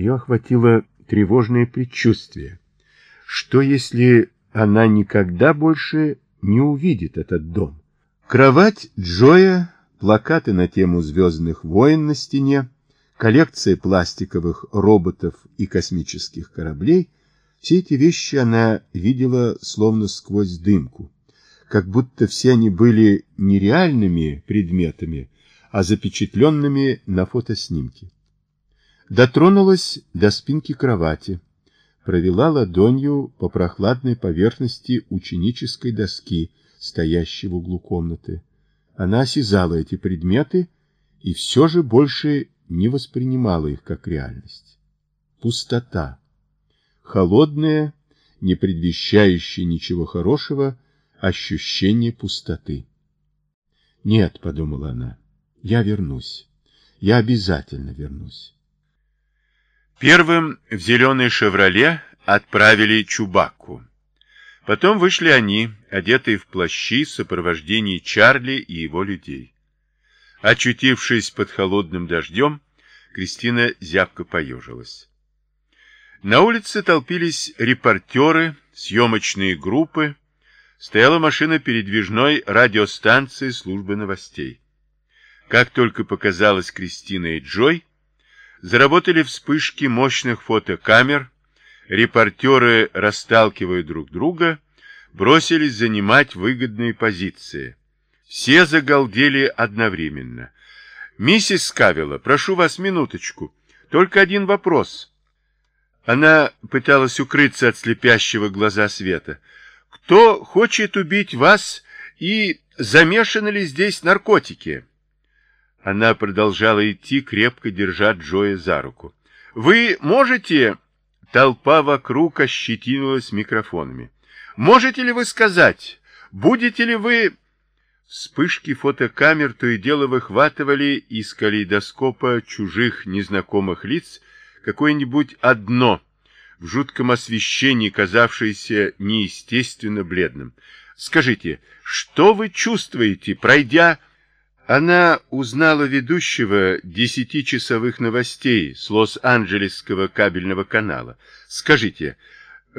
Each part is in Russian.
Ее охватило тревожное предчувствие. Что если она никогда больше не увидит этот дом? Кровать Джоя, плакаты на тему «Звездных войн» на стене, коллекция пластиковых роботов и космических кораблей – все эти вещи она видела словно сквозь дымку, как будто все они были не реальными предметами, а запечатленными на фотоснимке. Дотронулась до спинки кровати, провела ладонью по прохладной поверхности ученической доски, стоящей в углу комнаты. Она осязала эти предметы и все же больше не воспринимала их как реальность. Пустота. Холодное, не предвещающее ничего хорошего, ощущение пустоты. «Нет», — подумала она, — «я вернусь. Я обязательно вернусь». Первым в зеленый «Шевроле» отправили Чубакку. Потом вышли они, одетые в плащи, в сопровождении Чарли и его людей. Очутившись под холодным дождем, Кристина зябко поежилась. На улице толпились репортеры, съемочные группы, стояла машина передвижной радиостанции службы новостей. Как только показалась Кристина и Джой, заработали вспышки мощных фотокамер, репортеры, расталкивая друг друга, бросились занимать выгодные позиции. Все загалдели одновременно. «Миссис Скавила, прошу вас минуточку. Только один вопрос». Она пыталась укрыться от слепящего глаза света. «Кто хочет убить вас и замешаны ли здесь наркотики?» Она продолжала идти, крепко держа Джоя за руку. «Вы можете...» Толпа вокруг ощетинулась микрофонами. «Можете ли вы сказать, будете ли вы...» Вспышки фотокамер то и дело выхватывали из калейдоскопа чужих незнакомых лиц какое-нибудь одно, в жутком освещении казавшееся неестественно бледным. «Скажите, что вы чувствуете, пройдя...» Она узнала ведущего десятичасовых новостей с Лос-Анджелесского кабельного канала. «Скажите,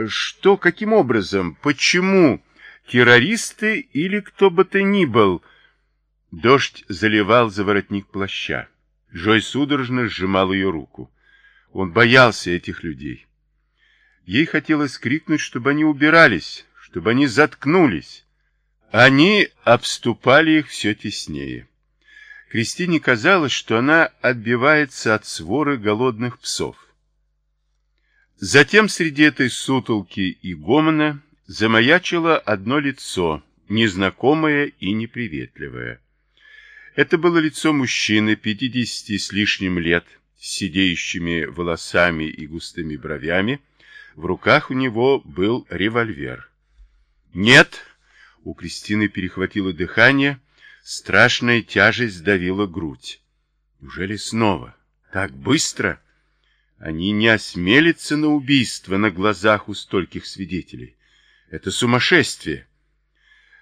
что, каким образом, почему...» террористы или кто бы то ни был. Дождь заливал за воротник плаща. Джой судорожно сжимал ее руку. Он боялся этих людей. Ей хотелось крикнуть, чтобы они убирались, чтобы они заткнулись. Они обступали их все теснее. Кристине казалось, что она отбивается от своры голодных псов. Затем среди этой сутолки и гомона замаячило одно лицо, незнакомое и неприветливое. Это было лицо мужчины, пятидесяти с лишним лет, с сидеющими волосами и густыми бровями. В руках у него был револьвер. «Нет!» — у Кристины перехватило дыхание, страшная тяжесть сдавила грудь. «Неужели снова? Так быстро?» Они не осмелятся на убийство на глазах у стольких свидетелей. Это сумасшествие.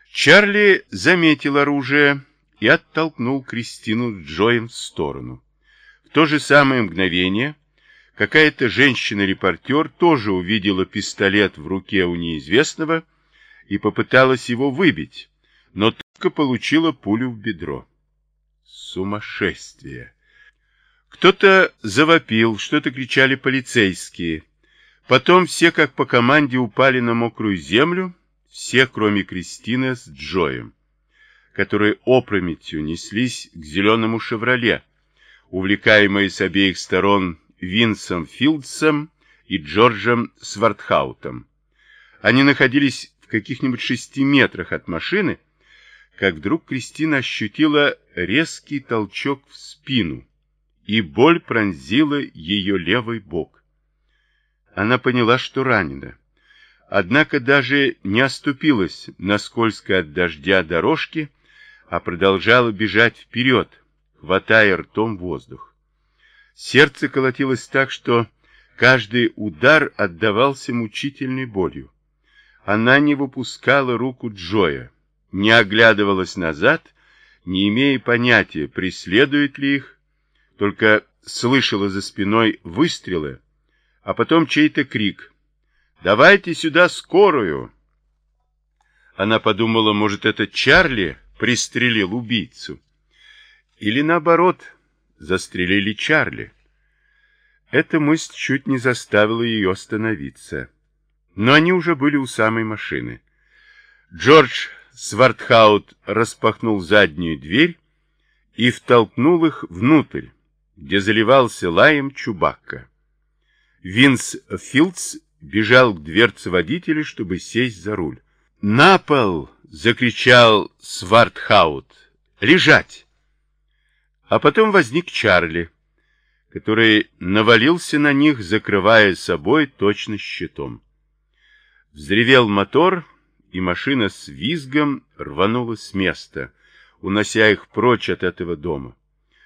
Чарли заметил оружие и оттолкнул Кристину Джоем в сторону. В то же самое мгновение какая-то женщина-репортер тоже увидела пистолет в руке у неизвестного и попыталась его выбить, но только получила пулю в бедро. Сумасшествие! Кто-то завопил, что-то кричали полицейские. Потом все, как по команде, упали на мокрую землю, все, кроме Кристины с Джоем, которые опрометью неслись к зеленому «Шевроле», увлекаемые с обеих сторон Винсом Филдсом и Джорджем Свартхаутом. Они находились в каких-нибудь шести метрах от машины, как вдруг Кристина ощутила резкий толчок в спину, и боль пронзила ее левый бок. Она поняла, что ранена. Однако даже не оступилась на скользкой от дождя дорожке, а продолжала бежать вперед, хватая ртом воздух. Сердце колотилось так, что каждый удар отдавался мучительной болью. Она не выпускала руку Джоя, не оглядывалась назад, не имея понятия, преследует ли их, только слышала за спиной выстрелы, а потом чей-то крик. «Давайте сюда скорую!» Она подумала, может, это Чарли пристрелил убийцу. Или наоборот, застрелили Чарли. Эта мысль чуть не заставила ее остановиться. Но они уже были у самой машины. Джордж Свартхаут распахнул заднюю дверь и втолкнул их внутрь, где заливался лаем Чубакка. Винс Филдс бежал к дверце водителя, чтобы сесть за руль. «На пол!» — закричал Свартхаут. «Лежать!» А потом возник Чарли, который навалился на них, закрывая собой точно щитом. Взревел мотор, и машина с визгом рванула с места, унося их прочь от этого дома.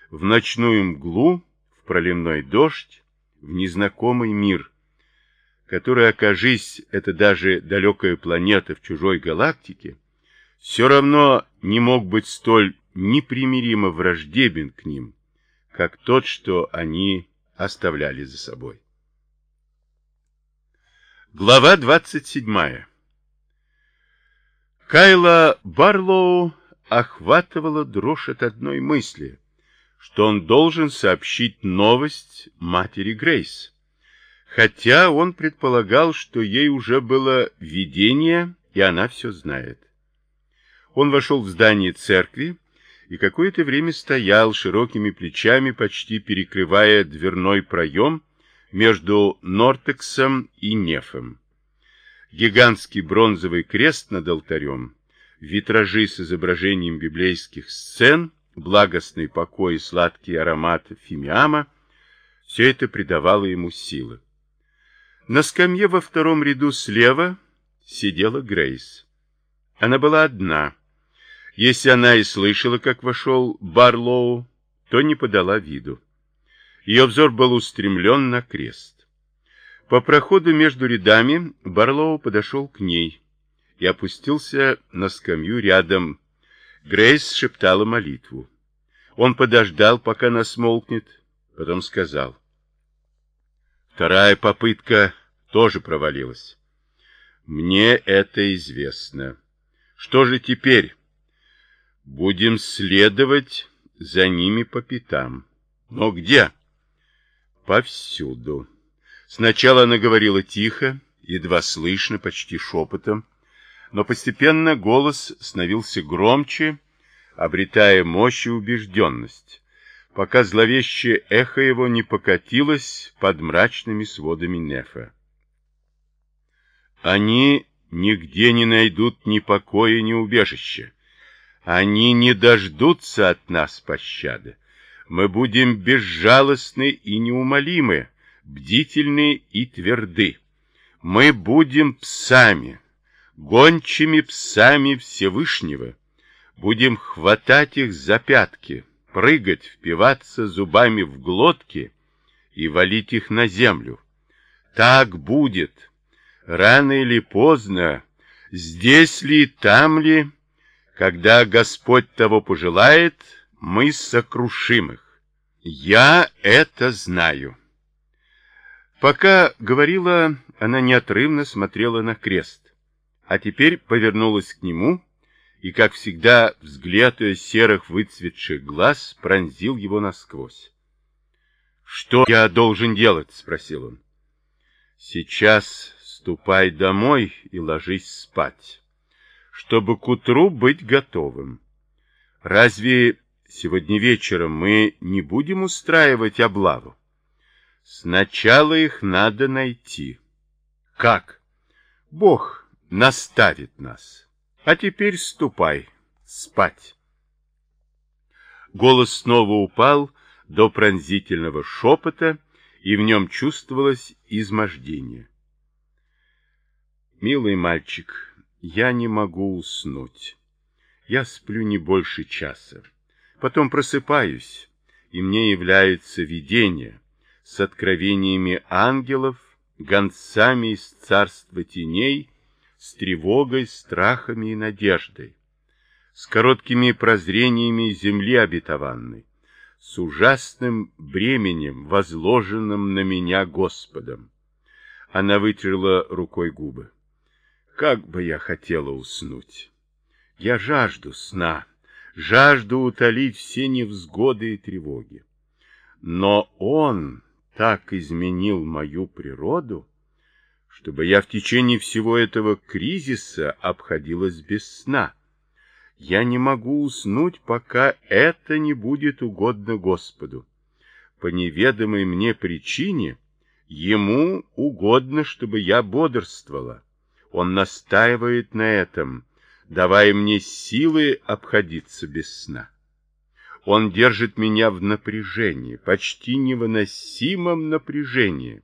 В ночную мглу, в проливной дождь, в незнакомый мир, который, окажись, это даже далекая планета в чужой галактике, все равно не мог быть столь непримиримо враждебен к ним, как тот, что они оставляли за собой. Глава 27 Кайла Барлоу охватывала дрожь от одной мысли, что он должен сообщить новость матери Грейс, хотя он предполагал, что ей уже было видение, и она все знает. Он вошел в здание церкви и какое-то время стоял широкими плечами, почти перекрывая дверной проем между Нортексом и Нефом гигантский бронзовый крест над алтарем, витражи с изображением библейских сцен, благостный покой и сладкий аромат фимиама — все это придавало ему силы. На скамье во втором ряду слева сидела Грейс. Она была одна. Если она и слышала, как вошел Барлоу, то не подала виду. Ее взор был устремлен на крест. По проходу между рядами Барлоу подошел к ней и опустился на скамью рядом. Грейс шептала молитву. Он подождал, пока она смолкнет, потом сказал. Вторая попытка тоже провалилась. Мне это известно. Что же теперь? Будем следовать за ними по пятам. Но где? Повсюду. Сначала она говорила тихо, едва слышно, почти шепотом, но постепенно голос становился громче, обретая мощь и убежденность, пока зловещее эхо его не покатилось под мрачными сводами Нефа. Они нигде не найдут ни покоя, ни убежища. Они не дождутся от нас пощады. Мы будем безжалостны и неумолимы, бдительны и тверды. Мы будем псами, гончими псами Всевышнего. Будем хватать их за пятки, прыгать, впиваться зубами в глотки и валить их на землю. Так будет. Рано или поздно, здесь ли, там ли, когда Господь того пожелает, мы сокрушим их. Я это знаю. Пока говорила, она неотрывно смотрела на крест, а теперь повернулась к нему, и, как всегда, взгляд ее серых выцветших глаз пронзил его насквозь. «Что я должен делать?» — спросил он. «Сейчас ступай домой и ложись спать, чтобы к утру быть готовым. Разве сегодня вечером мы не будем устраивать облаву?» Сначала их надо найти. Как? Бог наставит нас. А теперь ступай спать. Голос снова упал до пронзительного шепота, и в нем чувствовалось измождение. Милый мальчик, я не могу уснуть. Я сплю не больше часа. Потом просыпаюсь, и мне является видение — с откровениями ангелов, гонцами из царства теней, с тревогой, страхами и надеждой, с короткими прозрениями земли обетованной, с ужасным бременем, возложенным на меня Господом. Она вытерла рукой губы. Как бы я хотела уснуть. Я жажду сна, жажду утолить все невзгоды и тревоги. Но он так изменил мою природу, чтобы я в течение всего этого кризиса обходилась без сна. Я не могу уснуть, пока это не будет угодно Господу. По неведомой мне причине ему угодно, чтобы я бодрствовала. Он настаивает на этом, давая мне силы обходиться без сна. Он держит меня в напряжении, почти невыносимом напряжении.